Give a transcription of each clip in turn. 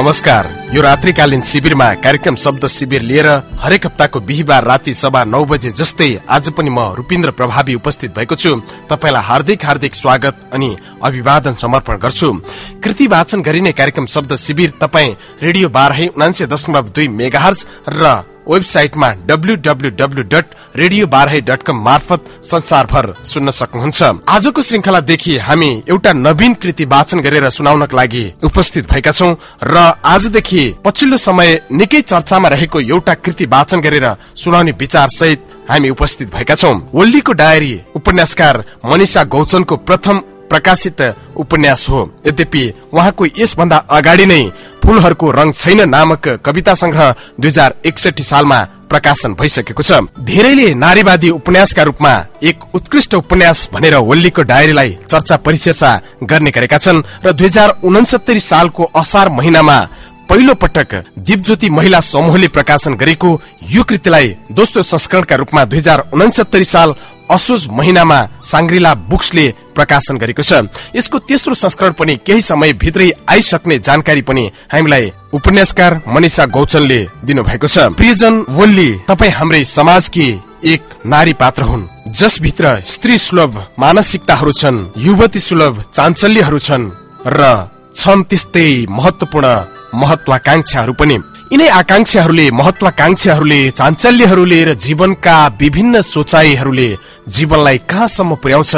नमस्कार। यो रात्रिकालीन शिविरमा कार्यक्रम शब्द शिविर लिएर हरेक हप्ताको बिहिबार राति सभा नौ बजे जस्तै आज पनि म रूपिन्द्र प्रभावी उपस्थित भएको छु। तपाईँलाई हार्दिक हार्दिक स्वागत अनि अभिवादन समर्पण गर्छु। कृति वाचन गरिने कार्यक्रम शब्द शिविर तपाईँ रेडियो बाह्र उनान्से दशमलव दुई मेगाहर्ज र वेबसाइटमा डब्लु डट रेडियो बाह्र डट कम मार्फत संसारभर सुन्न सक्नुहुन्छ। आजको श्रृङ्खलादेखि हामी एउटा नवीन कृति वाचन गरेर सुनाउनको लागि उपस्थित भएका छौँ र आजदेखि पछिल्लो समय निकै चर्चामा रहेको एउटा कृति वाचन गरेर सुनाउने विचार सहित हामी उपस्थित भएका छौँ। वल्लीको डायरी उपन्यासकार मनिषा गौचनको प्रथम प्रकाशित उपन्यास हो यद्यपि उहाँको यसभन्दा अगाडि नै फूलहरूको रंग छैन नामक कविता संग्रह दुई हजार एकसठी सालमा प्रकाशन भइसकेको छ। धेरैले नारीवादी उपन्यासका रूपमा एक उत्कृष्ट उपन्यास भनेर वल्लीको डायरीलाई चर्चा परिचर्चा गर्ने गरेका छन् र दुई सालको असार महिनामा पहिलो पटक दिपज्योति महिला समूहले प्रकाशन गरेको यो कृतिलाई दोस्रो संस्करणका रूपमा दुई साल असोज महिनामा साङ्ग्रिला बुक्सले प्रकाशन गरेको छ। यसको तेस्रो संस्करण पनि केही समय भित्रै आइसक्ने जानकारी पनि हामीलाई उपन्यासकार मनिषा गौचनले दिनुभएको छ। प्रियजन वल्ली तपाईँ हाम्रै समाजकी एक नारी पात्र हुन्। जसभित्र स्त्री सुलभ मानसिकताहरू छन् युवती सुलभ चाञ्चल्यहरू छन् र छन् त्यस्तै महत्वपूर्ण महत्वाकांक्षाहरू पनि। यिनै आकांक्षाहरूले महत्वाकांक्षाहरूले चाञ्चल्यहरूले र जीवनका विभिन्न सोचाइहरूले जीवनलाई कहाँसम्म पुर्याउँछ?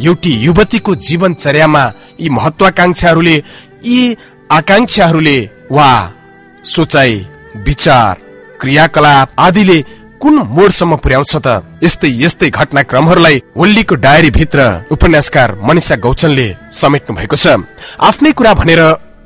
एउटी युवतीको जीवनचर्यामा यी महत्वाकांक्षाहरूले यी आकांक्षाहरूले वा सोचाइ विचार क्रियाकलाप आदिले कुन मोडसम्म पुर्याउँछ त? यस्तै यस्तै घटनाक्रमहरूलाई वल्लीको डायरी भित्र उपन्यासकार मनिषा गौचनले समेट्नु भएको छ। आफ्नै कुरा भनेर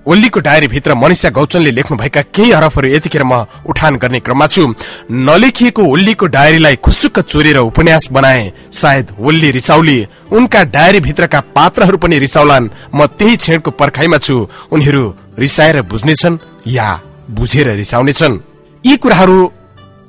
ओल्लीको डायरी भित्र मनिषा गौचनले लेख्नुभएका केही हरफहरू यतिखेर म उठान गर्ने क्रममा छु। नलेखिएको ओल्लीको डायरीलाई खुसुक्क चोरेर उपन्यास बनाए सायद ओल्ली रिसाउली। उनका डायरी भित्रका पात्रहरू पनि रिसाउलान्। म त्यही क्षणको पर्खाइमा छु। उनीहरू रिसाएर बुझ्नेछन् या बुझेर रिसाउनेछन्। यी कुराहरू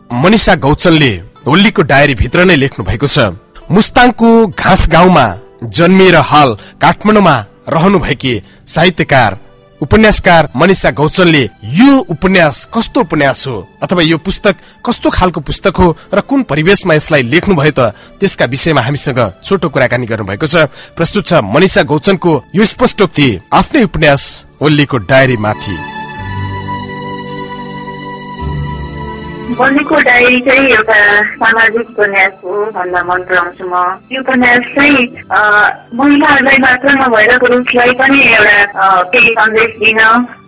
मनिषा गौचनले होल्लीको डायरी भित्र नै लेख्नु भएको छ। मुस्ताङको घाँस गाउँमा जन्मिएर हाल काठमाडौँमा रहनु भएकी साहित्यकार उपन्यासकार मनिषा गौचनले यो उपन्यास कस्तो उपन्यास हो? अथवा यो पुस्तक कस्तो खालको पुस्तक हो र कुन परिवेशमा यसलाई लेख्नु भयो त त्यसका विषयमा हामीसँग छोटो कुराकानी गर्नुभएको छ। प्रस्तुत छ मनिषा गौचनको यो स्पष्टोक्ति आफ्नै उपन्यास ओल्लीको डायरी माथि बल्लीको डायरी चाहिँ एउटा सामाजिक उपन्यास हो भन्न मन पराउँछु म। यो उपन्यास चाहिँ महिलाहरूलाई मात्र नभएर पुरुषलाई पनि एउटा केही सन्देश दिन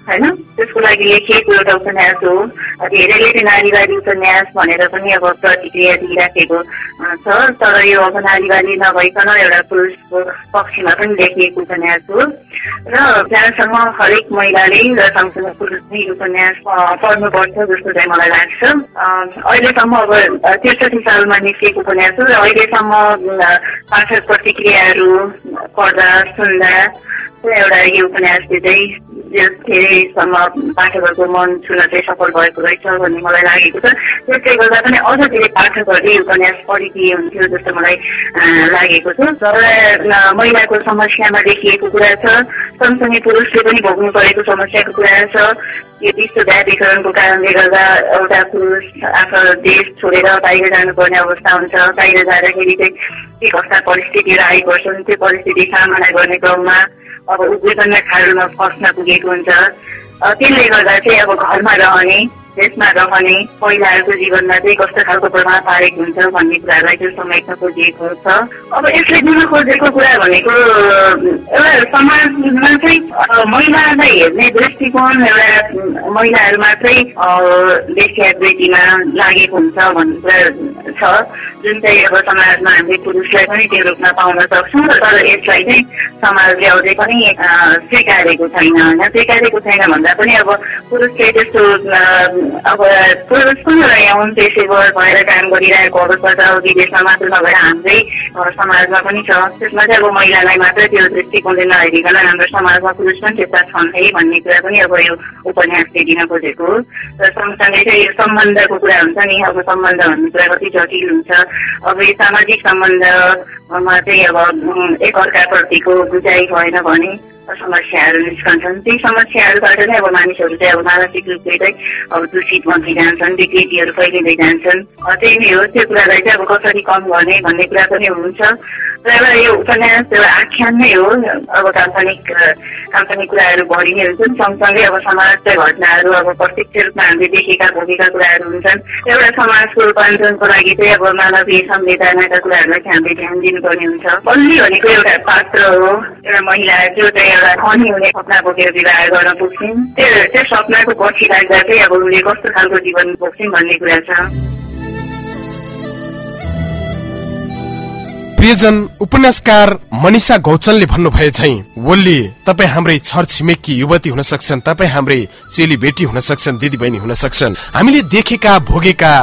होइन? त्यसको लागि लेखिएको एउटा उपन्यास हो। धेरैले नारीवादी उपन्यास भनेर पनि अब प्रतिक्रिया दिइराखेको छ। तर यो अब नारीवादी नभइकन एउटा पुरुषको पक्षमा पनि लेखिएको उपन्यास हो। र जहाँसम्म हरेक महिलाले र सँगसँगै पुरुषले उपन्यास पढ्नुपर्छ जस्तो चाहिँ मलाई लाग्छ। अहिलेसम्म अब त्रिसठी सालमा निस्किएको उपन्यास हो र अहिलेसम्म पाठक प्रतिक्रियाहरू पढ्दा सुन्दा एउटा यो उपन्यासले चाहिँ धेरैसम्म पाठकहरूको मन छुन चाहिँ सफल भएको रहेछ भन्ने मलाई लागेको छ त्यसले गर्दा पनि अझ धेरै पाठकहरूले उपन्यास पढिदिए हुन्थ्यो जस्तो मलाई लागेको छ तर महिलाको समस्यामा देखिएको कुरा छ सँगसँगै पुरुषले पनि भोग्नु परेको समस्याको कुरा छ यो विश्वव्यापीकरणको कारणले गर्दा एउटा पुरुष आफ्नो देश छोडेर बाहिर जानुपर्ने अवस्था हुन्छ बाहिर जाँदाखेरि चाहिँ के कस्ता परिस्थितिहरू आइपर्छन् त्यो परिस्थिति सामना गर्ने क्रममा अब खाडलमा फस्न पुगेको हुन्छ। त्यसले गर्दा चाहिँ अब घरमा रहने त्यसमा रहने महिलाहरूको जीवनमा चाहिँ कस्तो खालको प्रभाव पारेको हुन्छ भन्ने कुराहरूलाई चाहिँ समेट्न खोजिएको छ। अब यसले दिन खोजेको कुरा भनेको एउटा समाजमा चाहिँ महिलालाई हेर्ने दृष्टिकोण एउटा महिलाहरू मात्रै बेसियावृत्तिमा लागेको हुन्छ भन्ने कुरा छ। जुन चाहिँ अब समाजमा हामीले पुरुषलाई पनि त्यो रूपमा पाउन सक्छौँ तर यसलाई चाहिँ समाजले अझै पनि स्वीकारेको छैन। होइन स्वीकारेको छैन भन्दा पनि अब पुरुषले त्यस्तो अब पनि यौन पेसेवर भएर काम गरिरहेको अवस्था त विदेशमा मात्र नभएर हाम्रै समाजमा पनि छ। त्यसमा चाहिँ अब महिलालाई मात्र त्यो दृष्टिकोणले नहेरिकन हाम्रो समाजमा पुरुष पनि त्यस्ता छन् है भन्ने कुरा पनि अब यो उपन्यासले दिन खोजेको र सँगसँगै चाहिँ यो सम्बन्धको कुरा हुन्छ नि अब सम्बन्ध भन्ने कुरा कति जटिल हुन्छ। अब यो सामाजिक सम्बन्धमा चाहिँ अब एकअर्काप्रतिको बुझाइ भएन भने समस्याहरू निस्कन्छन्। त्यही समस्याहरूबाट नै अब मानिसहरू चाहिँ अब मानसिक रूपले चाहिँ अब दूषित बन्दै जान्छन् विकृतिहरू फैलिँदै जान्छन्। त्यही नै हो त्यो कुरालाई चाहिँ अब कसरी कम गर्ने भन्ने कुरा पनि हुन्छ। र एउटा यो उपन्यास एउटा आख्यान नै हो। अब काल्पनिक काल्पनिक कुराहरू बढी नै हुन्छन् सँगसँगै अब समाजका घटनाहरू अब प्रत्यक्ष रूपमा हामीले देखेका भोगेका कुराहरू हुन्छन्। एउटा समाजको रूपान्तरणको लागि चाहिँ अब मानवीय संवेदनाका कुराहरूलाई चाहिँ हामीले ध्यान दिनुपर्ने हुन्छ। बल्ली भनेको एउटा पात्र हो। एउटा महिला जो चाहिँ एउटा धनी हुने सपना बोकेर विवाह गर्न पुग्छन् त्यो त्यो सपनाको पछि लाग्दा चाहिँ अब उसले कस्तो खालको जीवन बोक्छन् भन्ने कुरा छ प्रियजन उपन्यासकार मनिषा गौचनले भन्नुभए झै वल्ली तपाईँ हाम्रै छर छिमेकी युवती हुन सक्छन् तपाईँ हाम्रै चेली बेटी हुन सक्छन् दिदी हुन सक्छन्। हामीले देखेका भोगेका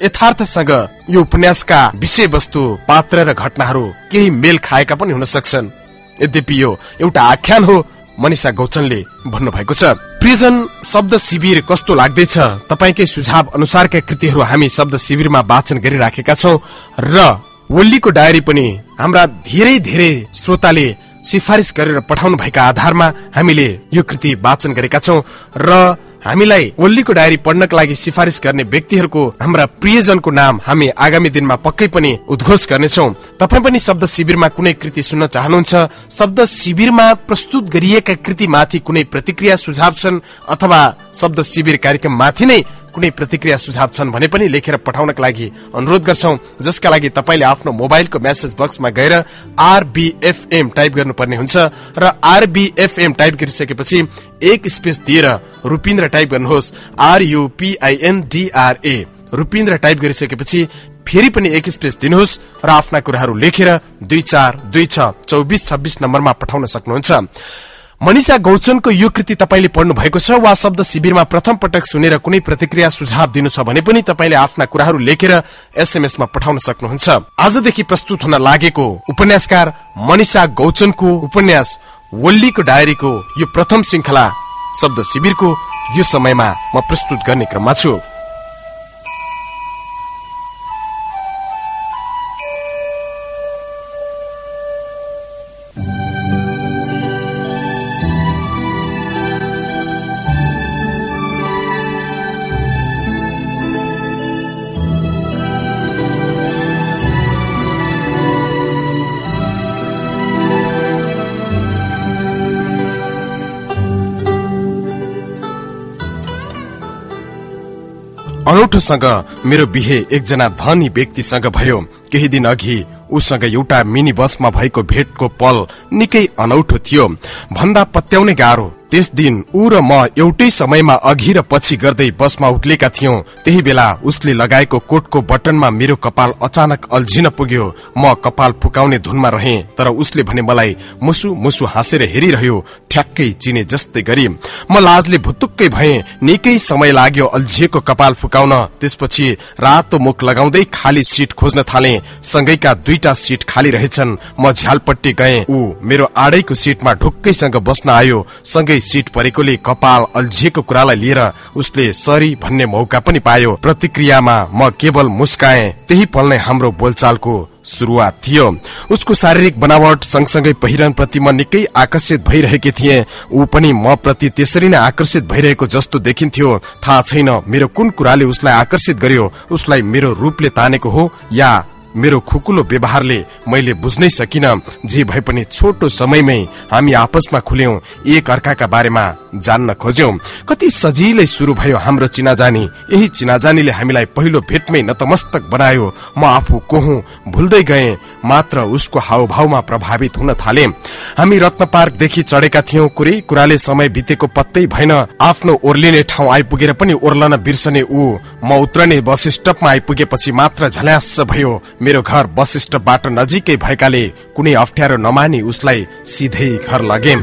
यथार्थसँग यो उपन्यासका विषयवस्तु पात्र र घटनाहरू केही मेल खाएका पनि हुन सक्छन्। यद्यपि यो एउटा आख्यान हो मनिषा गौचनले भन्नुभएको छ। प्रिजन शब्द शिविर कस्तो लाग्दैछ? तपाईँकै सुझाव अनुसारका कृतिहरू हामी शब्द शिविरमा वाचन गरिराखेका छौँ र वल्लीको डायरी पनि हाम्रा धेरै धेरै श्रोताले सिफारिस गरेर पठाउनु भएका आधारमा हामीले यो कृति वाचन गरेका छौँ र हामीलाई ओल्लीको डायरी पढ्नका लागि सिफारिस गर्ने व्यक्तिहरूको हाम्रा प्रियजनको नाम हामी आगामी दिनमा पक्कै पनि उद्घोष गर्नेछौ। तपाईँ पनि शब्द शिविरमा कुनै कृति सुन्न चाहनुहुन्छ? शब्द शिविरमा प्रस्तुत गरिएका कृतिमाथि कुनै प्रतिक्रिया सुझाव छन्? अथवा शब्द शिविर कार्यक्रम माथि नै कुनै प्रतिक्रिया सुझाव छन् भने पनि लेखेर पठाउनका लागि अनुरोध गर्छौ जसका लागि तपाईँले आफ्नो मोबाइलको मेसेज बक्समा गएर आरबिएफएम टाइप गर्नुपर्ने हुन्छ र आरबिएफएम टाइप गरिसकेपछि एक स्पेस दिएर रुपिन्द्र टाइप गर्नुहोस् आरयुपिआइएनडिआरए रुपिन्द्र टाइप गरिसकेपछि फेरि पनि एक स्पेस दिनुहोस् र आफ्ना कुराहरू लेखेर दुई चार दुई छ चौबिस छब्बिस नम्बरमा पठाउन सक्नुहुन्छ। मनिषा गौचनको यो कृति तपाईँले पढ्नु भएको छ वा शब्द शिविरमा प्रथम पटक सुनेर कुनै प्रतिक्रिया सुझाव दिनु छ भने पनि तपाईँले आफ्ना कुराहरू लेखेर एसएमएसमा पठाउन सक्नुहुन्छ। आजदेखि प्रस्तुत हुन लागेको उपन्यासकार मनिषा गौचनको उपन्यास वल्लीको डायरीको यो प्रथम श्रृङ्खला शब्द शिविरको यो समयमा म प्रस्तुत गर्ने क्रममा छु। अनौठोसँग मेरो बिहे एकजना धनी व्यक्तिसँग भयो। केही दिन अघि उसँग एउटा मिनी बसमा भएको भेटको पल निकै अनौठो थियो। भन्दा पत्याउने गाह्रो त्यस दिन ऊ र म एउटै समयमा अघि र पछि गर्दै बसमा उक्लेका थियौं। त्यही बेला उसले लगाएको कोटको बटनमा मेरो कपाल अचानक अल्झिन पुग्यो। म कपाल फुकाउने धुनमा रहे तर उसले भने मलाई मुसु मुसु हाँसेर हेरिरह्यो ठ्याक्कै चिने जस्तै गरी। म लाजले भुतुक्कै भए निकै समय लाग्यो अल्झिएको कपाल फुकाउन। त्यसपछि रातो मुख लगाउँदै खाली सिट खोज्न थाले। सँगैका दुईटा सिट खाली रहेछन्। म झ्यालपट्टि गए। ऊ मेरो आडैको सिटमा ढुक्कैसँग बस्न आयो। सँगै सिट परेकोले कपाल अल्झिएको कुरालाई लिएर उसले सरी भन्ने मौका पनि पायो। प्रतिक्रियामा म केवल मुस्काए। त्यही पल नै हाम्रो बोलचालको सुरुवात थियो। उसको शारीरिक बनावट सँगसँगै पहिरन प्रति म निकै आकर्षित भइरहेकी थिए। ऊ पनि म प्रति त्यसरी नै आकर्षित भइरहेको जस्तो देखिन्थ्यो। थाहा छैन मेरो कुन कुराले उसलाई आकर्षित गर्यो। उसलाई मेरो रूपले तानेको हो या मेरो खुकुलो व्यवहारले मैले बुझ्नै सकिन। जे भए पनि छोटो समयमै हामी आपसमा खुल्यौं एक अर्काका बारेमा जान्न खोज्यौं। कति सजिलै सुरु भयो हाम्रो चिनाजानी। यही चिनाजानीले हामीलाई पहिलो भेटमै नतमस्तक बनायो। म आफू को हुँ भुल्दै गए मात्र उसको हावभावमा प्रभावित हुन थाले। हामी रत्न पार्कदेखि चढेका थियौं। कुरै कुराले समय बितेको पत्तै भएन। आफ्नो ओर्लिने ठाउँ आइपुगेर पनि ओर्लन बिर्सने ऊ म उत्रने बस स्टपमा आइपुगेपछि मात्र झल्यास भयो। मेरो घर स्टपबाट नजिकै भएकाले कुनै अप्ठ्यारो नमानी उसलाई सिधै घर लगे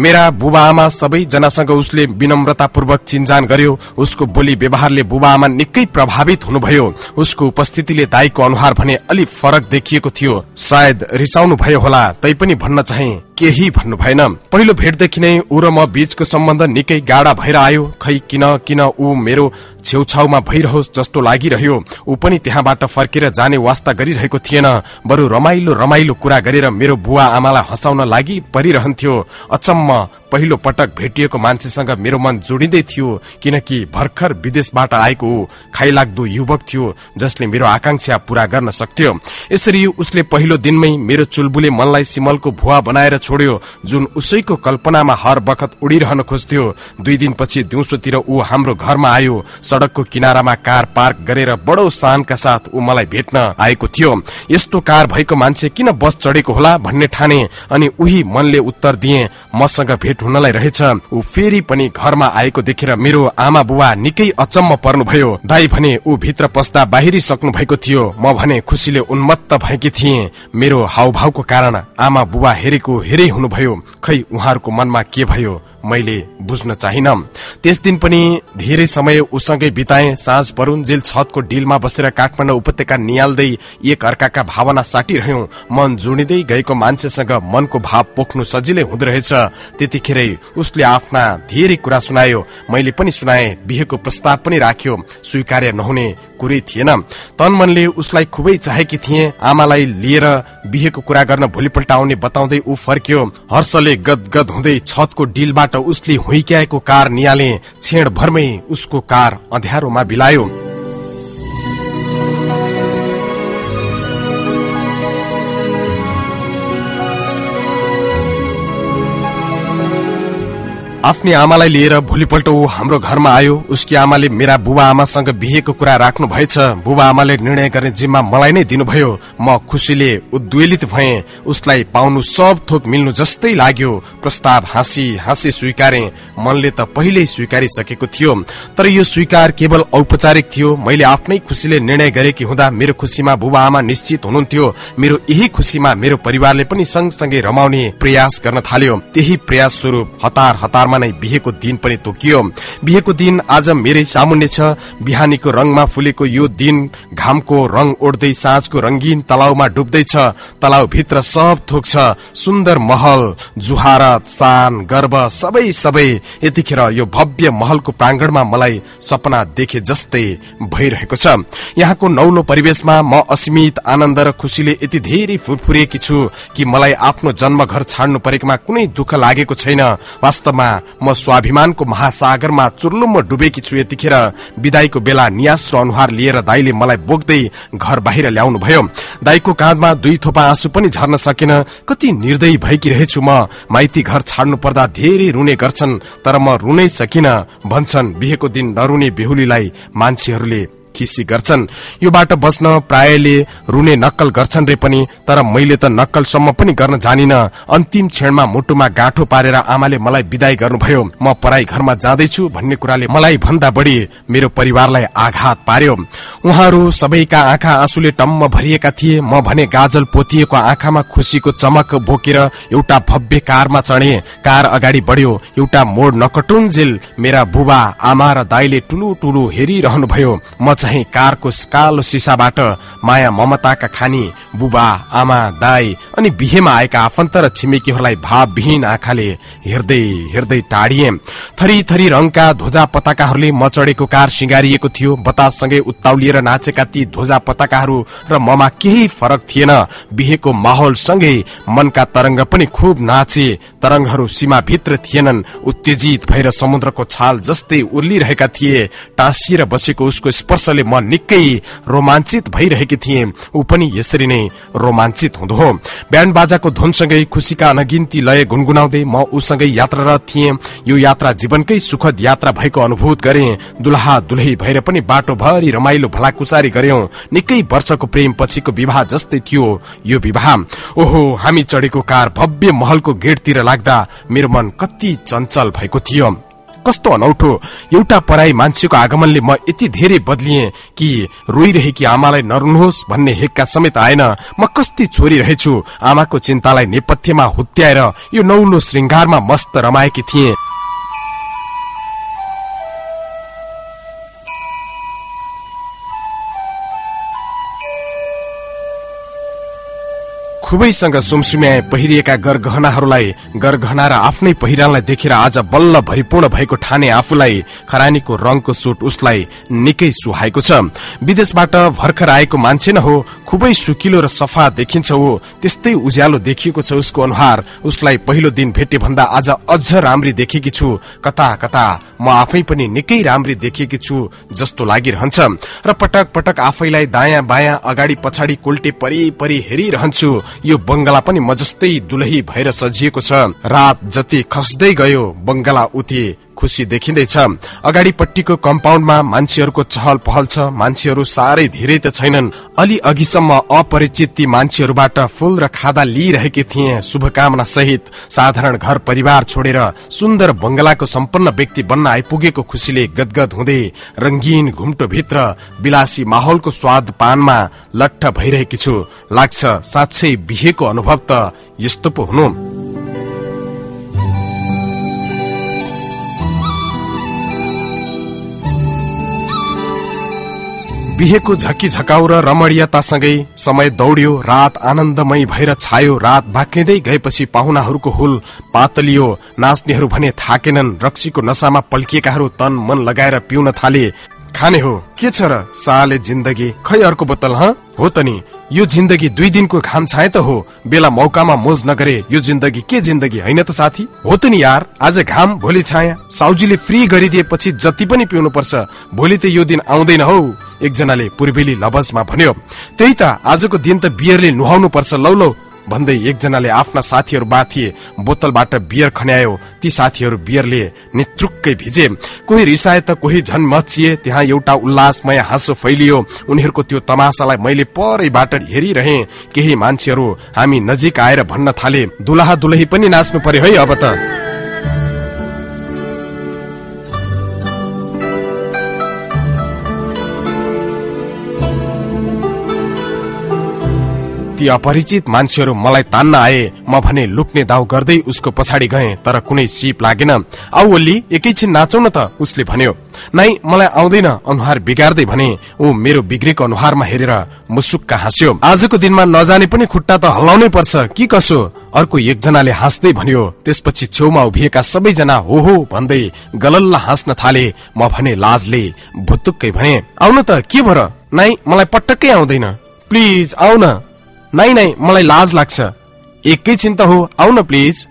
मेरा बुबा आमा सबैजनासँग उसले विनम्रतापूर्वक चिन्जान गर्यो। उसको बोली व्यवहारले बुबा आमा निकै प्रभावित हुनुभयो। उसको उपस्थितिले दाईको अनुहार भने अलि फरक देखिएको थियो। सायद रिसाउनु भयो होला तैपनि भन्न चाहे केही भन्नु भएन। पहिलो भेटदेखि नै ऊ र म बीचको सम्बन्ध निकै गाडा भएर आयो। खै किन किन ऊ मेरो छेउछाउमा भइरहोस् जस्तो लागिरह्यो। ऊ पनि त्यहाँबाट फर्केर जाने वास्ता गरिरहेको थिएन। बरु रमाइलो रमाइलो कुरा गरेर मेरो बुवा आमालाई हँसाउन लागि परिरहन्थ्यो। अचम्म पहिलो पटक भेटिएको मान्छेसँग मेरो मन जोडिँदै थियो किनकि भर्खर विदेशबाट आएको खाइलाग्दो युवक थियो जसले मेरो आकांक्षा पूरा गर्न सक्थ्यो। यसरी उसले पहिलो दिनमै मेरो चुलबुले मनलाई सिमलको भुवा बनाएर छोड्यो जुन उसैको कल्पनामा हर बखत उडिरहन खोज्थ्यो। दुई दिनपछि दिउँसोतिर ऊ हाम्रो घरमा आयो सड़कको किनारामा कार पार्क गरेर बडो शानका साथ ऊ मलाई भेट्न आएको थियो। यस्तो कार भएको मान्छे किन बस चढेको होला भन्ने ठाने अनि उही मनले उत्तर दिए मसँग भेट भेट हुनलाई रहेछ। ऊ फेरि पनि घरमा आएको देखेर मेरो आमा बुवा निकै अचम्म पर्नुभयो। दाई भने ऊ भित्र पस्दा बाहिरी सक्नु भएको थियो। म भने खुसीले उन्मत्त भएकी थिए। मेरो हाउभावको कारण आमा बुवा हेरेको हेरै हुनुभयो। खै उहाँहरूको मनमा के भयो? मैले बुझ्न चाहिन। त्यस दिन पनि धेरै समय उसँगै बिताए। साँझ परुन्जेल छतको डिलमा बसेर काठमाडौँ उपत्यका निहाल्दै एक अर्काका भावना साटिरह्यौं। मन जोडिँदै गएको मान्छेसँग मनको भाव पोख्नु सजिलै हुँदो रहेछ। त्यतिखेरै उसले आफ्ना धेरै कुरा सुनायो। मैले पनि सुनाए। बिहेको प्रस्ताव पनि राख्यो। स्वीकार्य नहुने कुरै थिएन। तन मनले उसलाई खुबै चाहेकी थिए। आमालाई लिएर बिहेको कुरा गर्न भोलिपल्ट आउने बताउँदै ऊ फर्क्यो। हर्षले गदगद हुँदै छतको डिलबाट उसले हुइक्याएको कार निहाले छेड भरमै उसको कार अँध्यारोमा बिलायो। आफ्नी आमालाई लिएर भोलिपल्ट ऊ हाम्रो घरमा आयो। उसकी आमाले मेरा बुबा आमासँग बिहेको कुरा राख्नु भएछ। बुबा आमाले निर्णय गर्ने जिम्मा मलाई नै दिनुभयो। म खुसीले उद्वेलित भए। उसलाई पाउनु सब थोक मिल्नु जस्तै लाग्यो। प्रस्ताव हाँसी हाँसी स्वीकारे। मनले त पहिल्यै स्वीकारिसकेको थियो। तर यो स्वीकार केवल औपचारिक थियो। मैले आफ्नै खुसीले निर्णय गरेकी हुँदा मेरो खुसीमा बुबा आमा निश्चित हुनुहुन्थ्यो। मेरो यही खुसीमा मेरो परिवारले पनि सँगसँगै रमाउने प्रयास गर्न थाल्यो। त्यही प्रयास स्वरूप हतार हतार घरमा नै बिहेको दिन पनि तोकियो। बिहेको दिन आज मेरै सामुन्ने छ। बिहानीको रंगमा फुलेको यो दिन घामको रंग ओढ्दै साँझको रंगीन तलाउमा डुब्दैछ। तलाउ भित्र सब थोक छ सुन्दर महल जुहारत सान गर्व सबै सबै। यतिखेर यो भव्य महलको प्राङ्गणमा मलाई सपना देखे जस्तै भइरहेको छ। यहाँको नौलो परिवेशमा म असीमित आनन्द र खुसीले यति धेरै फुरफुरिएकी छु कि मलाई आफ्नो जन्म घर छाड्नु परेकोमा कुनै दुःख लागेको छैन। वास्तवमा म स्वाभिमानको महासागरमा चुर्लुम्म डुबेकी छु यतिखेर विदाईको बेला नियास र अनुहार लिएर दाईले मलाई बोक्दै घर बाहिर ल्याउनु भयो दाईको काँधमा दुई थोपा आँसु पनि झर्न सकेन। कति निर्दयी भएकी रहेछु म। माइती घर छाड्नु पर्दा धेरै रुने गर्छन् तर म रुनै सकिन भन्छन् बिहेको दिन नरुने बेहुलीलाई मान्छेहरूले खिसी गर्छन्। योबाट बस्न प्रायले रुने नक्कल गर्छन् रे पनि तर मैले त नक्कलसम्म पनि गर्न जानिन। अन्तिम क्षणमा मुटुमा गाँठो पारेर आमाले मलाई विदाई गर्नुभयो। म पराई घरमा जाँदैछु भन्ने कुराले मलाई भन्दा बढी मेरो परिवारलाई आघात पार्यो। उहाँहरू सबैका आँखा आँसुले टम्म भरिएका थिए। म भने गाजल पोतिएको आँखामा खुसीको चमक बोकेर एउटा भव्य कारमा चढे। कार अगाडि बढ्यो। एउटा मोड नकटुन्जेल मेरा बुबा आमा र दाईले टुलु टुलु हेरिरहनु भयो म झै कारको कालो सिसाबाट माया ममताका खानी बुबा आमा दाई अनि बिहेमा आएका आफन्त र छिमेकीहरूलाई भावविहीन आँखाले हेर्दै हेर्दै टाढिए। थरी थरी रङका ध्वजा पताकाहरूले मचडेको कार सिंगारिएको थियो। बताससँगै उत्ताउलिएर नाचेका ती ध्वजा पताकाहरू र ममा केही फरक थिएन। बिहेको माहौल सँगै मनका तरंग पनि खुब नाचे। तरंगहरू सीमाभित्र थिएनन्। उत्तेजित भएर समुद्रको छाल जस्तै उर्लिरहेका थिए। टाँसिएर बसेको उसको स्पर्शले म निकै रोमाञ्चित भइरहेकी थिए। ऊ पनि यसरी नै रोमाञ्चित हुँदो हो। ब्यान्ड बाजाको धुनसँगै खुसीका अनगिन्ती लय गुनगुनाउँदै म उसँगै यात्रारत थिएँ। यो यात्रा जीवनकै सुखद यात्रा भएको अनुभूत गरे। दुलहा दुलही भएर पनि बाटोभरि रमाइलो भलाकुसारी गर्यौं निकै वर्षको प्रेम पछिको विवाह जस्तै थियो यो विवाह। ओहो हामी चढेको कार भव्य महलको गेटतिर लाग्दा मेरो मन कति चञ्चल भएको थियो। कस्तो अनौठो। एउटा पराई मान्छेको आगमनले म यति धेरै बदलिए कि रोइरहेकी आमालाई नरुनुहोस् भन्ने हेक्का समेत आएन। म कस्ती छोरी रहेछु। आमाको चिन्तालाई नेपथ्यमा हुत्याएर यो नौलो श्रृङ्गारमा मस्त रमाएकी थिए। खुबैसँग सुमसुम्याए पहिरिएका गरगहनाहरूलाई गरगहना र आफ्नै पहिरानलाई देखेर आज बल्ल भरिपूर्ण भएको ठाने आफूलाई खरानीको रङको सुट उसलाई निकै सुहाएको छ। विदेशबाट भर्खर आएको मान्छे न हो खुबै सुकिलो र सफा देखिन्छ हो त्यस्तै उज्यालो देखिएको छ उसको अनुहार। उसलाई पहिलो दिन भेटे भन्दा आज अझ राम्री देखेकी छु। कता कता म आफै पनि निकै राम्री देखेकी छु जस्तो लागिरहन्छ। र पटक पटक आफैलाई दायाँ बायाँ अगाडि पछाडि कोल्टे परि परि हेरिरहन्छु। यो बंगला पनि म जस्तै दुलही भएर सजिएको छ। रात जति खस्दै गयो बंगला उति खुसी देखिँदैछ अगाडिपट्टिको कम्पाउन्डमा मान्छेहरूको चहल पहल छ। मान्छेहरू साह्रै धेरै त छैनन्। अलि अघिसम्म अपरिचित ती मान्छेहरूबाट फूल र खादा लिइरहेकी थिए। शुभकामना सहित साधारण घर परिवार छोडेर सुन्दर बंगलाको सम्पन्न व्यक्ति बन्न आइपुगेको खुसीले गदगद हुँदै रंगीन घुम्टो भित्र विलासी माहौलको स्वाद पानमा लट्ठ भइरहेकी छु। लाग्छ साँच्चै बिहेको अनुभव त यस्तो पो हुनु। बिहेको झकी झकाउ र रमणीयतासँगै समय दौड्यो रात आनन्दमय भएर छायो रात बाक्लिँदै गएपछि पाहुनाहरूको हुल पातलियो। नाच्नेहरू भने थाकेनन् रक्सीको नसामा पल्किएकाहरू तन मन लगाएर पिउन थाले। खाने हो के छ र? साले जिन्दगी। खै अर्को बोतल ह? हो त नि। यो जिन्दगी दुई दिनको घाम छाए त हो। बेला मौकामा मोज नगरे यो जिन्दगी के जिन्दगी होइन त साथी? हो त नि यार आज घाम भोलि छाया साउजीले फ्री गरिदिएपछि जति पनि पिउनु पर्छ भोलि त यो दिन आउँदैन हौ। एकजनाले पूर्वेली लबजमा भन्यो त्यही त आजको दिन त बियरले नुहाउनु पर्छ लौ लौ। भन्दै एकजनाले आफ्ना साथीहरू बाथिए बोतलबाट बियर खन्यायो। ती साथीहरू बियरले नित्रुक्कै भिजे कोही रिसाए त कोही झन मचिए त्यहाँ एउटा उल्लासमय हाँसो फैलियो। उनीहरूको त्यो तमासालाई मैले परैबाट हेरिरहे। केही मान्छेहरू हामी नजिक आएर भन्न थाले। दुलहा दुलही पनि नाच्नु पर्यो है अब त। ती अपरिचित मान्छेहरू मलाई तान्न आए। म भने लुक्ने दाउ गर्दै उसको पछाडि गए तर कुनै सिप लागेन। आउ ओली एकैछिन नाचौ न त उसले भन्यो। नै मलाई आउँदैन अनुहार बिगार्दै भने ऊ मेरो बिग्रेको अनुहारमा हेरेर मुसुक्का हाँस्यो। आजको दिनमा नजाने पनि खुट्टा त हल्लाउनै पर्छ कि कसो? अर्को एकजनाले हाँस्दै भन्यो त्यसपछि छेउमा उभिएका सबैजना हो हो भन्दै गलल्ला हाँस्न थाले। म भने लाजले भुतुक्कै भने आउन त के भर? नै मलाई पटक्कै आउँदैन। प्लिज आउन। नै नै मलाई लाज लाग्छ। एकैछिन त हो आउन प्लिज।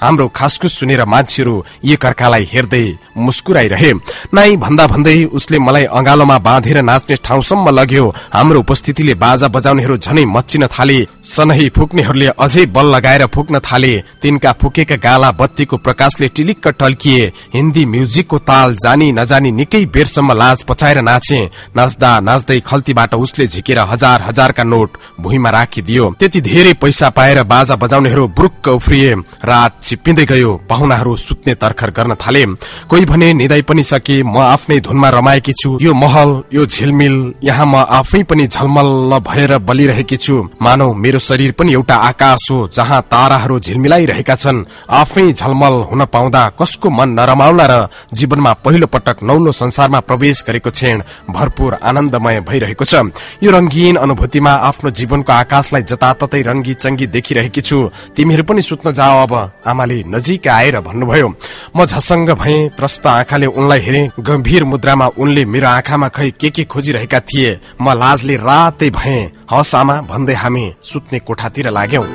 हाम्रो खासखुस सुनेर मान्छेहरू एक अर्कालाई हेर्दै मुस्कुराइरहे। नाइ भन्दा भन्दै उसले मलाई अंगालोमा बाँधेर नाच्ने ठाउँसम्म लग्यो। हाम्रो उपस्थितिले बाजा बजाउनेहरू झनै मच्चिन थाले। सनही फुक्नेहरूले अझै बल लगाएर फुक्न थाले। तिनका फुकेका गाला बत्तीको प्रकाशले टिलिक्क टल्किए। हिन्दी म्युजिकको ताल जानी नजानी निकै बेरसम्म लाज पचाएर नाचे। नाच्दा नाच्दै खल्तीबाट उसले झिकेर हजार हजारका नोट भुइँमा राखिदियो। त्यति धेरै पैसा पाएर बाजा बजाउनेहरू ब्रुक्क उफ्रिए। रात चिप्पिँदै गयो पाहुनाहरू सुत्ने तर्खर गर्न थाले। कोही भने निदाई पनि सके म आफ्नै धुनमा रमाएकी छु। यो महल यो झिलमिल यहाँ म आफै पनि झलमल भएर बलिरहेकी छु। मानौ मेरो शरीर पनि एउटा आकाश हो जहाँ ताराहरू झिलमिलाइरहेका छन्। आफै झलमल हुन पाउँदा कसको मन नरमाउला र जीवनमा पहिलो पटक नौलो संसारमा प्रवेश गरेको क्षण भरपूर आनन्दमय भइरहेको छ। यो रंगीन अनुभूतिमा आफ्नो जीवनको आकाशलाई जताततै रंगी चंगी देखिरहेकी छु। तिमीहरू पनि सुत्न जाओ अब आमाले नजिक आएर भन्नुभयो म झसङ्ग भए त्रस्त आँखाले उनलाई हेरे गम्भीर मुद्रामा उनले मेरो आँखामा खै के के खोजिरहेका थिए म लाजले रातै भए। हस आमा भन्दै हामी सुत्ने कोठातिर लाग्यौं।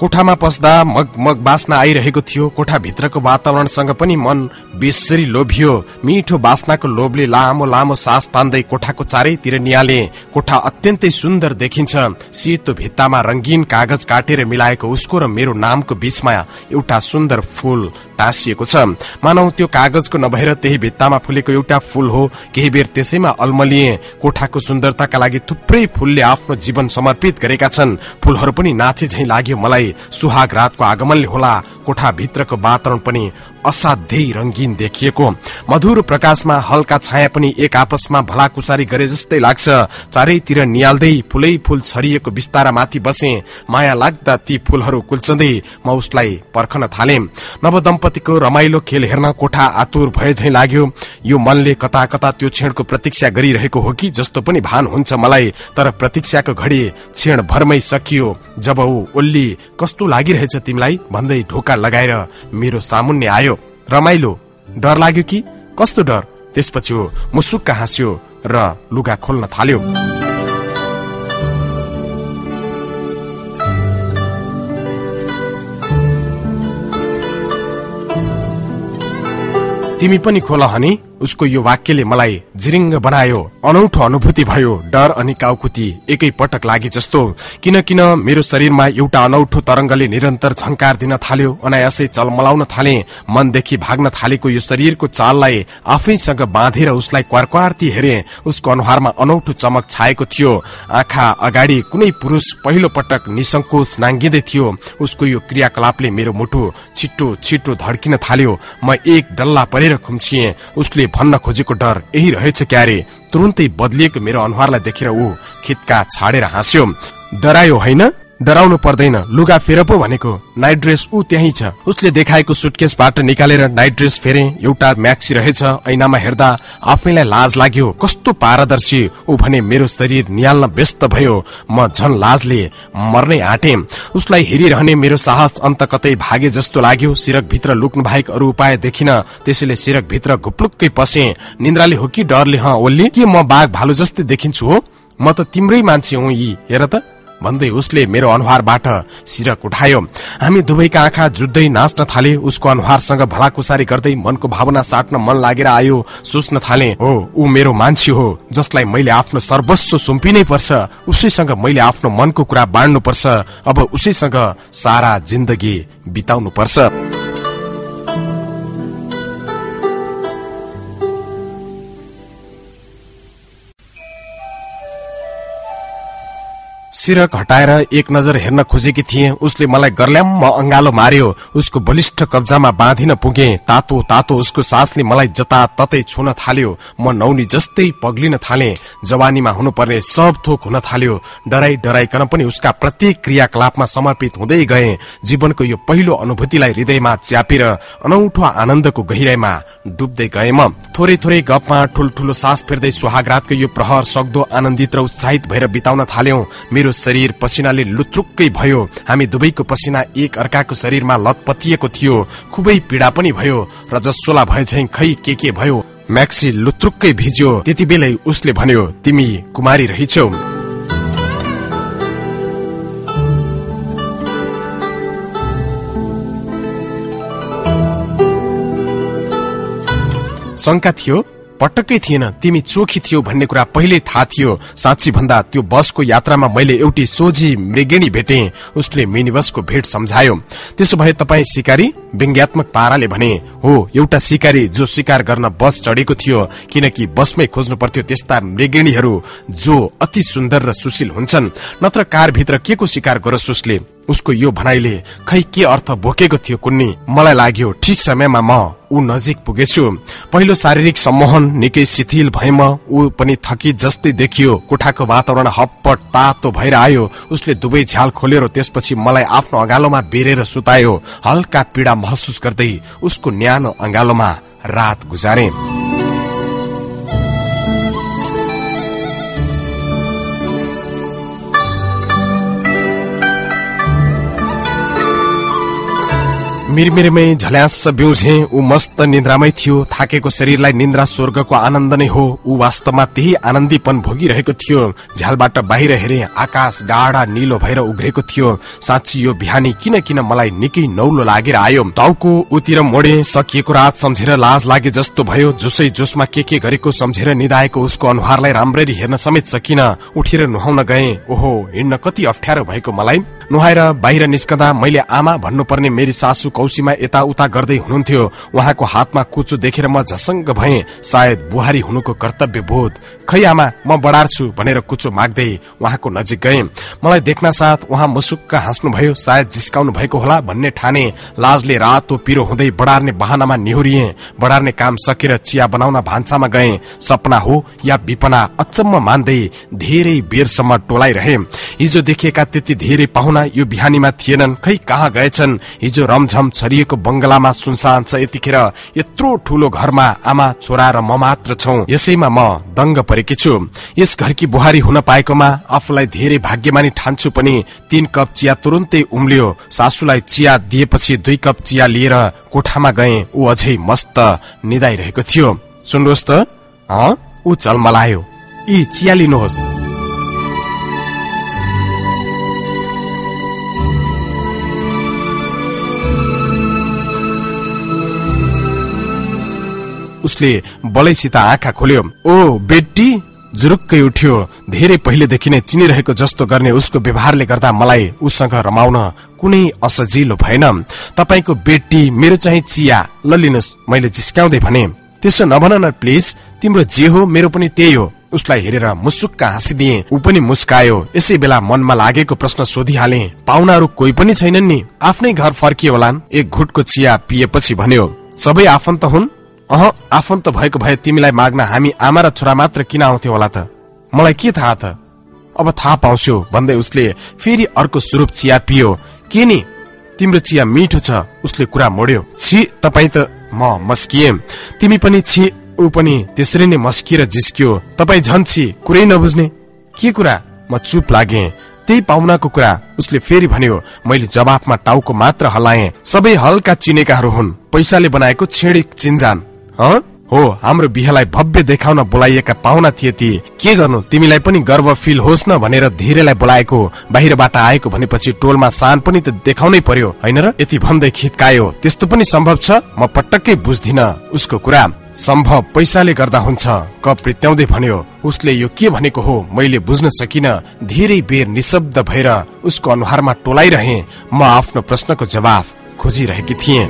कोठामा पस्दा मग मग बास्ना आइरहेको थियो। कोठा भित्रको वातावरणसँग पनि मन बेसरी लोभियो। मिठो बास्नाको लोभले लामो लामो सास तान्दै कोठाको चारैतिर निहाले। कोठा अत्यन्तै सुन्दर देखिन्छ। सेतो भित्तामा रंगीन कागज काटेर मिलाएको उसको र मेरो नामको बीचमा एउटा सुन्दर फूल टाँसिएको छ। मानौ त्यो कागजको नभएर त्यही भित्तामा फुलेको एउटा फूल हो। केही बेर त्यसैमा अल्मलिए कोठाको सुन्दरताका लागि थुप्रै फूलले आफ्नो जीवन समर्पित गरेका छन्। फूलहरू पनि नाचे झै लाग्यो मलाई। सुहाग रातको आगमनले होला। कोठा भित्रको वातावरण पनि असाध्यै रंगीन देखिएको। मधुर प्रकाशमा हल्का छाया पनि एक आपसमा भलाकुसारी गरे जस्तै लाग्छ। चारैतिर निहाल्दै फुलै फूल छरिएको बिस्तारा माथि बसे। माया लाग्दा ती फूलहरू कुल्चँदै म उसलाई पर्खन थाले। नवदम्पतिको रमाइलो खेल हेर्न कोठा आतुर भए झै लाग्यो। यो मनले कता कता त्यो क्षणको प्रतीक्षा गरिरहेको हो कि जस्तो पनि भान हुन्छ मलाई। तर प्रतीक्षाको घडी क्षण भरमै सकियो। जब ऊ ओल्ली कस्तो लागिरहेछ तिमीलाई? भन्दै ढोका लगाएर मेरो सामुन्ने आयो। रमाइलो। डर लाग्यो कि? कस्तो डर? त्यसपछि मुसुक्क हाँस्यो र लुगा खोल्न थाल्यो। तिमी पनि खोल हनी। उसको यो वाक्यले मलाई जिरिङ्ग बनायो अनौठो अनुभूति भयो डर अनि काउकुती एकै पटक लागे जस्तो। किन किन मेरो शरीरमा एउटा अनौठो तरंगले निरन्तर झंकार दिन थाल्यो अनायासै चलमलाउन थाले मनदेखि भाग्न थालेको यो शरीरको चाललाई आफैसँग बाँधेर उसलाई क्वारक्वार्ती हेरे उसको अनुहारमा अनौठो चमक छाएको थियो। आँखा अगाडि कुनै पुरुष पहिलो पटक निसंकोच नाङ्गिँदै थियो उसको यो क्रियाकलापले मेरो मुटु छिट्टो छिट्टो धड्किन थाल्यो म एक डल्ला परेर खुम्चिए उसले भन्न खोजेको डर यही रहेछ क्यारे। तुरुन्तै बदलिएको मेरो अनुहारलाई देखेर ऊ खितका छाडेर हाँस्यो। डरायो होइन? डराउनु पर्दैन। लुगा फेर पो भनेको। नाइट ड्रेस ऊ त्यही छ। उसले देखाएको सुटकेसबाट निकालेर नाइट ड्रेस फेरे। एउटा म्याक्सी रहेछ। ऐनामा हेर्दा आफैलाई लाज लाग्यो। कस्तो पारदर्शी। ऊ भने मेरो शरीर निहाल्न व्यस्त भयो। म झन लाजले मर्नै आँटे। उसलाई हेरिरहने मेरो साहस अन्त कतै भागे जस्तो लाग्यो। सिरक भित्र लुक्नु बाहेक अरू उपाय देखिन। त्यसैले सिरक भित्र घुप्लुक्कै पसे। निन्द्राले हो कि डरले? ह ओल्ली। के म बाघ भालु जस्तै देखिन्छु हो? म त तिम्रै मान्छे हुँ यी। हेर त। भन्दै उसले मेरो अनुहारबाट सिरक उठायो। हामी दुवैका आँखा जुत्दै नाच्न थाले उसको अनुहारसँग भलाकुसारी गर्दै मनको भावना साट्न मन लागेर आयो सोच्न थाले हो ऊ मेरो मान्छे हो जसलाई मैले आफ्नो सर्वस्व सुम्पिनै पर्छ उसैसँग मैले आफ्नो मनको कुरा बाँड्नु पर्छ अब उसैसँग सारा जिन्दगी बिताउनु पर्छ सिरक हटाएर एक नजर हेर्न खोजेकी थिए। उसले मलाई गर्ल्याम्म अंगालो मार्यो। उसको बलिष्ठ कब्जामा बाँधिन पुगे। तातो तातो उसको सासले मलाई जता ततै छुन थाल्यो। म नौनी जस्तै पग्लिन थाले। जवानीमा हुनुपर्ने सब थोक हुन थाल्यो। डराई डराइकन पनि उसका प्रत्येक क्रियाकलापमा समर्पित हुँदै गए। जीवनको यो पहिलो अनुभूतिलाई हृदयमा च्यापेर अनौठो आनन्दको गहिराईमा डुब्दै गए म। थोरै थोरै गफमा ठुल्ठुलो सास फेर्दै सुहागरातको यो प्रहर सक्दो आनन्दित र उत्साहित भएर बिताउन थाल्यौं। शरीर पसिनाले लुत्रुक्कै भयो। हामी दुवैको पसिना एक अर्काको शरीरमा लतपतिएको थियो। खुबै पीड़ा पनि भयो। रजस्वला भए झै खै के के भयो? म्याक्सी लुत्रुक्कै भिज्यो। त्यति बेलै उसले भन्यो तिमी कुमारी रहेछौ। शंका थियो पटक्कै थिएन। तिमी चोखी थियो भन्ने कुरा पहिले थाहा थियो। साँच्ची भन्दा त्यो बसको यात्रामा मैले एउटी सोझी मृगिणी भेटे। उसले मिनी बसको भेट सम्झायो। त्यसो भए तपाईँ सिकारी व्यङ्ग्यात्मक पाराले भने हो एउटा सिकारी जो शिकार गर्न बस चढेको थियो किनकि बसमै खोज्नु पर्थ्यो त्यस्ता मृगिणीहरू जो अति सुन्दर र सुशील हुन्छन्। नत्र कारभित्र के को शिकार गरोस् उसले? उसको यो भनाइले खै के अर्थ बोकेको थियो कुन्नी? मलाई लाग्यो ठिक समयमा म ऊ नजिक पुगेछु। पहिलो शारीरिक सम्मोहन निकै शिथिल भएम ऊ पनि थकी जस्तै देखियो। कोठाको वातावरण हप्पट तातो भएर आयो। उसले दुवै झ्याल खोलेर त्यसपछि मलाई आफ्नो अँगालोमा बेरेर सुतायो। हल्का पीडा महसुस गर्दै उसको न्यानो अँगालोमा रात गुजारे। मिरमिरमै झल्यास बिउझे ऊ मस्त निन्द्रामै थियो। थाकेको शरीरलाई निन्द्रा स्वर्गको आनन्द नै हो। ऊ वास्तवमा त्यही आनन्दीपन भोगिरहेको थियो। झ्यालबाट बाहिर हेरे आकाश गाडा निलो भएर उग्रेको थियो। साँच्ची यो बिहानी किन किन मलाई निकै नौलो लागेर आयो? टाउको उतिर मोडे सकिएको रात सम्झेर लाज लागे जस्तो भयो। जोसै जोसमा के के गरेको सम्झेर निधाएको उसको अनुहारलाई राम्ररी हेर्न समेत सकिन उठेर नुहाउन गए। ओहो हिँड्न कति अप्ठ्यारो भएको मलाई। नुहाएर बाहिर निस्कँदा मैले आमा भन्नुपर्ने मेरी सासू कौशीमा यताउता गर्दै हुनुहुन्थ्यो। उहाँको हातमा कुचो देखेर म झसङ्ग भए। सायद बुहारी हुनुको कर्तव्य बोध खै आमा म बढार्छु भनेर कुचो माग्दै उहाँको नजिक गए। मलाई देख्न साथ उहाँ मुसुक्क हाँस्नुभयो सायद जिस्काउनु भएको होला भन्ने ठाने लाजले रातो पिरो हुँदै बढार्ने बहानामा निहुरिए। बढार्ने काम सकेर चिया बनाउन भान्सामा गए। सपना हो या विपना अचम्म मान्दै धेरै बेरसम्म टोलाइरहे। हिजो देखिएका त्यति धेरै पाहुना यो बिहानीमा थिएनन्। खै कहाँ गएछन्? हिजो रमझम छरिएको बंगलामा सुनसान छ यतिखेर। यत्रो ठूलो घरमा आमा छोरा र म मात्र छौ। यसैमा म दङ्ग परेकी छु। यस घरकी बुहारी हुन पाएकोमा आफूलाई धेरै भाग्यमानी ठान्छु पनि तीन कप चिया तुरुन्तै उम्लियो। सासूलाई चिया दिएपछि दुई कप चिया लिएर कोठामा गए। ऊ अझै मस्त निदाइरहेको थियो। सुन्नुहोस् त ऊ चलमलायो यी चिया लिनुहोस्। उसले बलैसित आँखा खोल्यो। ओ बेटी! जुरुक्कै उठ्यो। धेरै पहिलेदेखि नै चिनिरहेको जस्तो गर्ने उसको व्यवहारले गर्दा मलाई उसँग रमाउन कुनै असजिलो भएन। तपाईँको बेटी मेरो चाहिँ चिया। ल लिनुहोस् मैले जिस्काउँदै भने। त्यसो नभन न प्लिज तिम्रो जे हो मेरो पनि त्यही हो। उसलाई हेरेर मुसुक्क हाँसिदिए। ऊ पनि मुस्कायो। यसै बेला मनमा लागेको प्रश्न सोधिहाले। पाहुनाहरू कोही पनि छैनन् नि। आफ्नै घर फर्किए होलान्। एक घुटको चिया पिएपछि भन्यो। सबै आफन्त हुन्? अह आफन्त भएको भए तिमीलाई माग्न हामी आमा र छोरा मात्र किन आउँथ्यो होला त? मलाई के थाहा त? अब थाहा पाउँछौ भन्दै उसले फेरि अर्को स्वरूप चिया पियो। के नि? तिम्रो चिया मिठो छ उसले कुरा मोड्यो। छि तपाईँ त म मस्किए। तिमी पनि छि ऊ पनि त्यसरी नै मस्किएर जिस्कियो। तपाईँ झन् छि कुरै नबुझ्ने। के कुरा? म चुप लागे। त्यही पाहुनाको कुरा उसले फेरि भन्यो मैले जवाफमा टाउको मात्र हल्लाएँ। सबै हल्का चिनेकाहरू हुन्। पैसाले बनाएको छेडिक चिन्जान। हो? हाम्रो बिहालाई भव्य देखाउन बोलाइएका पाहुना थिए ती। के गर्नु? तिमीलाई पनि गर्व फिल होस् न भनेर धेरैलाई बोलाएको बाहिरबाट आएको भनेपछि टोलमा सान पनि त देखाउनै पर्यो होइन र? यति भन्दै खितकायो त्यस्तो पनि सम्भव छ? म पटक्कै बुझ्दिन। उसको कुरा सम्भव पैसाले गर्दा हुन्छ। क प्रित्याउँदै भन्यो उसले यो के भनेको हो? मैले बुझ्न सकिन। धेरै बेर निशब्द भएर उसको अनुहारमा टोलाइरहे। म आफ्नो प्रश्नको जवाफ खोजिरहेकी थिएँ।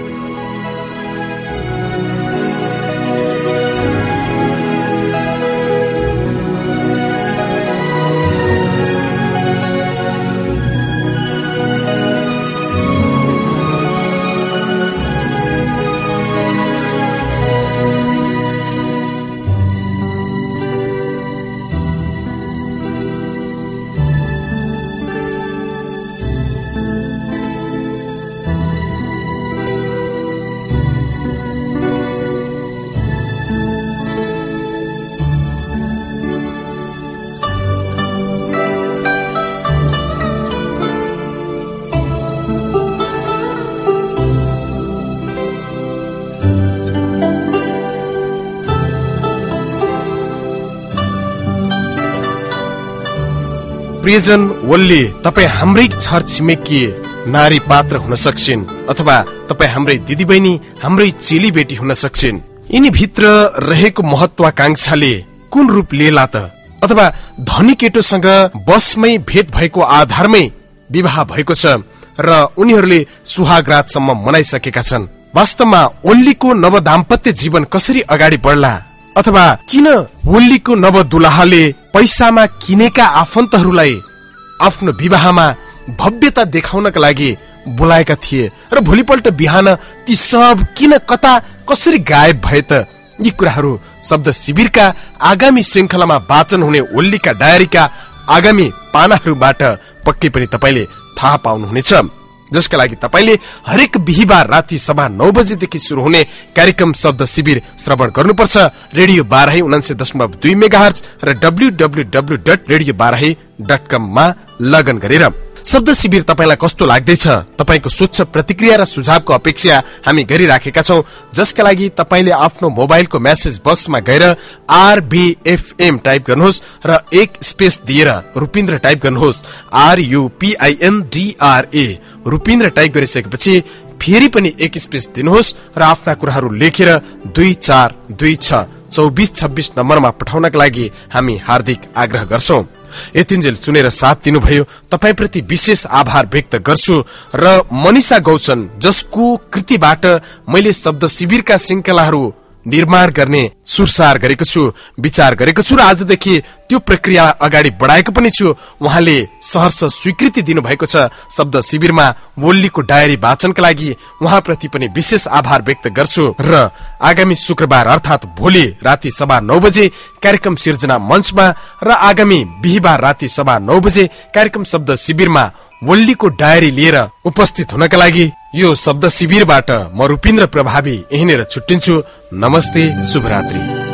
प्रियजन वल्ली तपाईँ हाम्रै छर छिमेकी नारी पात्र हुन सक्छिन् अथवा तपाईँ हाम्रै दिदीबहिनी हाम्रै चेली बेटी हुन सक्छिन्। यिनी भित्र रहेको महत्वाकांक्षाले कुन रूप लिएला त? अथवा धनी केटोसँग बसमै भेट भएको आधारमै विवाह भएको छ र उनीहरूले सुहागरातसम्म मनाइसकेका छन्। वास्तवमा ओल्लीको नव दाम्पत्य जीवन कसरी अगाडि बढ्ला? अथवा किन ओल्लीको नव दुलाहाले पैसामा किनेका आफन्तहरूलाई आफ्नो विवाहमा भव्यता देखाउनका लागि बोलाएका थिए र भोलिपल्ट बिहान ती सब किन कता कसरी गायब भए त यी कुराहरू शब्द शिविरका आगामी श्रृङ्खलामा वाचन हुने ओल्लीका डायरीका आगामी पानाहरूबाट पक्कै पनि तपाईँले थाहा पाउनुहुनेछ। जसका लागि तपाईँले हरेक बिहिबार राति सभा नौ बजेदेखि शुरू हुने कार्यक्रम शब्द शिविर श्रवण गर्नुपर्छ। रेडियो बाह्र उनासे दशमलव दुई मेगा र W W W dot radio बाह्र डट लगन गरेर शब्द शिविर तपाईँलाई कस्तो लाग्दैछ? तपाईँको स्वच्छ प्रतिक्रिया र सुझावको अपेक्षा हामी गरिराखेका छौँ जसका लागि तपाईँले आफ्नो मोबाइलको म्यासेज बक्समा गएर आरबिएफएम टाइप गर्नुहोस् र एक स्पेस दिएर रुपिन्द्र टाइप गर्नुहोस्। आरयुपिआइएनडिआरए रुपिन्द्र टाइप गरिसकेपछि फेरि पनि एक स्पेस दिनुहोस् र आफ्ना कुराहरू लेखेर दुई चार दुई छ चौबिस छब्बिस नम्बरमा पठाउनका लागि हामी हार्दिक आग्रह गर्छौं। यतिन्जेल सुनेर साथ दिनुभयो। तपाईँप्रति विशेष आभार व्यक्त गर्छु र मनिषा गौचन जसको कृतिबाट मैले शब्द शिविरका श्रृङ्खलाहरू निर्माण गर्ने सुरसार गरेको छु विचार गरेको छु र आजदेखि त्यो प्रक्रिया अगाडि बढाएको पनि छु। उहाँले सहर्ष स्वीकृति दिनुभएको छ। शब्द शिविरमा वोल्लीको डायरी वाचनका लागि उहाँप्रति पनि विशेष आभार व्यक्त गर्छु। र आगामी शुक्रबार अर्थात् भोलि राति सभा नौ बजे कार्यक्रम सिर्जना मञ्चमा र आगामी बिहिबार राति सभा नौ बजे कार्यक्रम शब्द शिविरमा वल्लीको डायरी लिएर उपस्थित हुनका लागि यो शब्द शिविरबाट म रूपिन्द्र प्रभावी यहीँनिर छुट्टिन्छु। नमस्ते शुभरात्री।